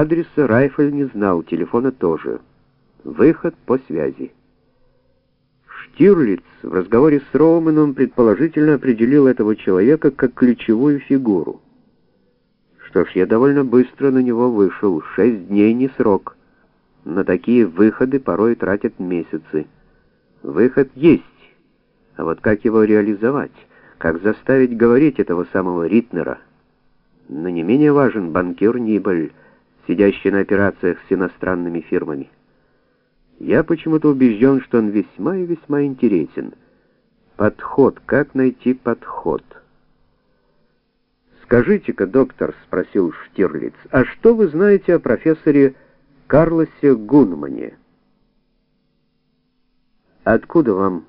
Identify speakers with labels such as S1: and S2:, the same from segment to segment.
S1: Адреса Райфель не знал, телефона тоже. Выход по связи. Штирлиц в разговоре с Роуманом предположительно определил этого человека как ключевую фигуру. Что ж, я довольно быстро на него вышел. Шесть дней не срок. На такие выходы порой тратят месяцы. Выход есть. А вот как его реализовать? Как заставить говорить этого самого Ритнера? Но не менее важен банкир Нибель, сидящий на операциях с иностранными фирмами. Я почему-то убежден, что он весьма и весьма интересен. Подход, как найти подход? «Скажите-ка, доктор», — спросил Штирлиц, — «а что вы знаете о профессоре Карлосе Гунмане?» «Откуда вам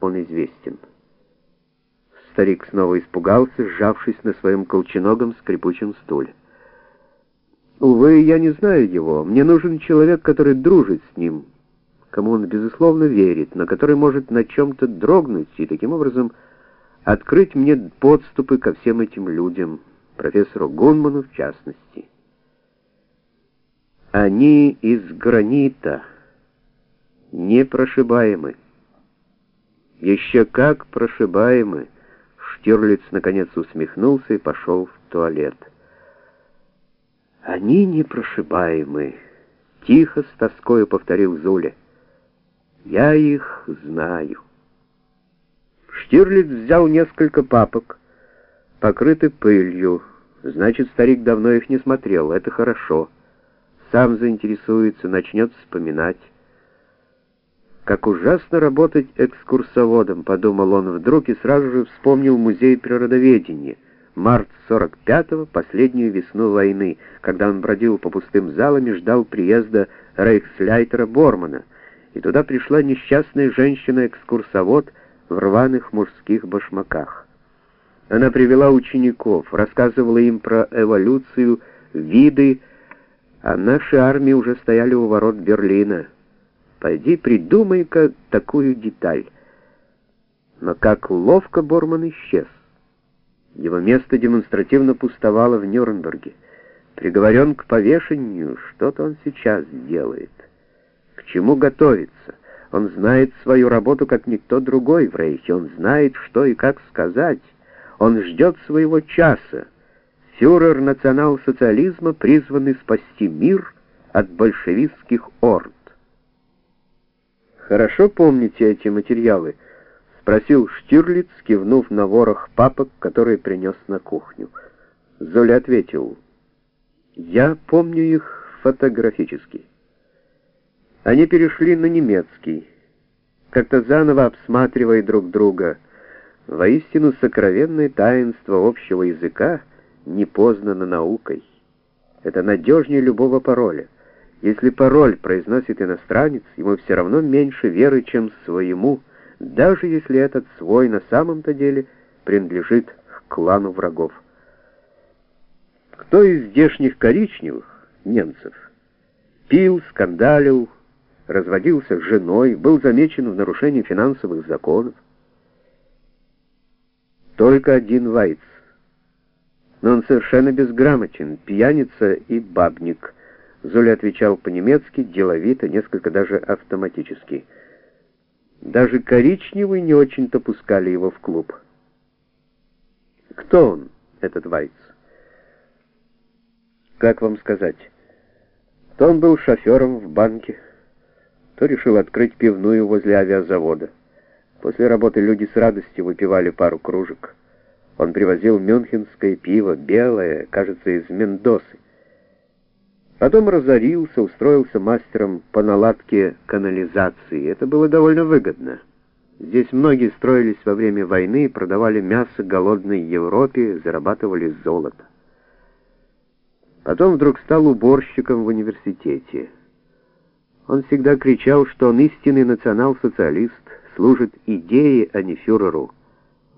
S1: он известен?» Старик снова испугался, сжавшись на своем колченогом скрипучем стуле. «Увы, я не знаю его. Мне нужен человек, который дружит с ним» кому он, безусловно, верит, на который может на чем-то дрогнуть и таким образом открыть мне подступы ко всем этим людям, профессору Гунману в частности. Они из гранита, непрошибаемы. Еще как прошибаемы. Штирлиц наконец усмехнулся и пошел в туалет. Они непрошибаемы, тихо с тоскою повторил Зуля. Я их знаю. Штирлиц взял несколько папок, покрыты пылью. Значит, старик давно их не смотрел. Это хорошо. Сам заинтересуется, начнет вспоминать. Как ужасно работать экскурсоводом, подумал он вдруг и сразу же вспомнил музей природоведения. Март 45-го, последнюю весну войны, когда он бродил по пустым залам и ждал приезда рейхсляйтера Бормана — и туда пришла несчастная женщина-экскурсовод в рваных мужских башмаках. Она привела учеников, рассказывала им про эволюцию, виды, а наши армии уже стояли у ворот Берлина. Пойди придумай-ка такую деталь. Но как ловко Борман исчез. Его место демонстративно пустовало в Нюрнберге. Приговорен к повешению, что-то он сейчас делает чему готовиться. Он знает свою работу, как никто другой в Рейхе. Он знает, что и как сказать. Он ждет своего часа. Фюрер национал-социализма, призванный спасти мир от большевистских орд. «Хорошо помните эти материалы?» — спросил Штирлиц, кивнув на ворох папок, который принес на кухню. Золя ответил, «Я помню их фотографически». Они перешли на немецкий, как-то заново обсматривая друг друга. Воистину сокровенное таинство общего языка не познано наукой. Это надежнее любого пароля. Если пароль произносит иностранец, ему все равно меньше веры, чем своему, даже если этот свой на самом-то деле принадлежит к клану врагов. Кто из здешних коричневых, немцев, пил, скандалил, разводился с женой, был замечен в нарушении финансовых законов. Только один Вайц. Но он совершенно безграмотен, пьяница и бабник. Золя отвечал по-немецки, деловито, несколько даже автоматически. Даже коричневый не очень-то пускали его в клуб. Кто он, этот Вайц? Как вам сказать? То он был шофером в банке, то решил открыть пивную возле авиазавода. После работы люди с радостью выпивали пару кружек. Он привозил мюнхенское пиво, белое, кажется, из Мендосы. Потом разорился, устроился мастером по наладке канализации. Это было довольно выгодно. Здесь многие строились во время войны, продавали мясо голодной Европе, зарабатывали золото. Потом вдруг стал уборщиком в университете. Он всегда кричал, что он истинный национал-социалист, служит идее, а не фюреру.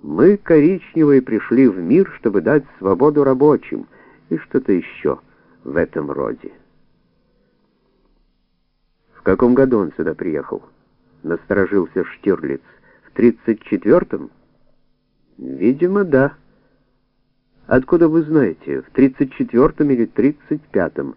S1: Мы, коричневые, пришли в мир, чтобы дать свободу рабочим, и что-то еще в этом роде. В каком году он сюда приехал? Насторожился Штирлиц. В 34-м? Видимо, да. Откуда вы знаете, в 34-м или 35-м?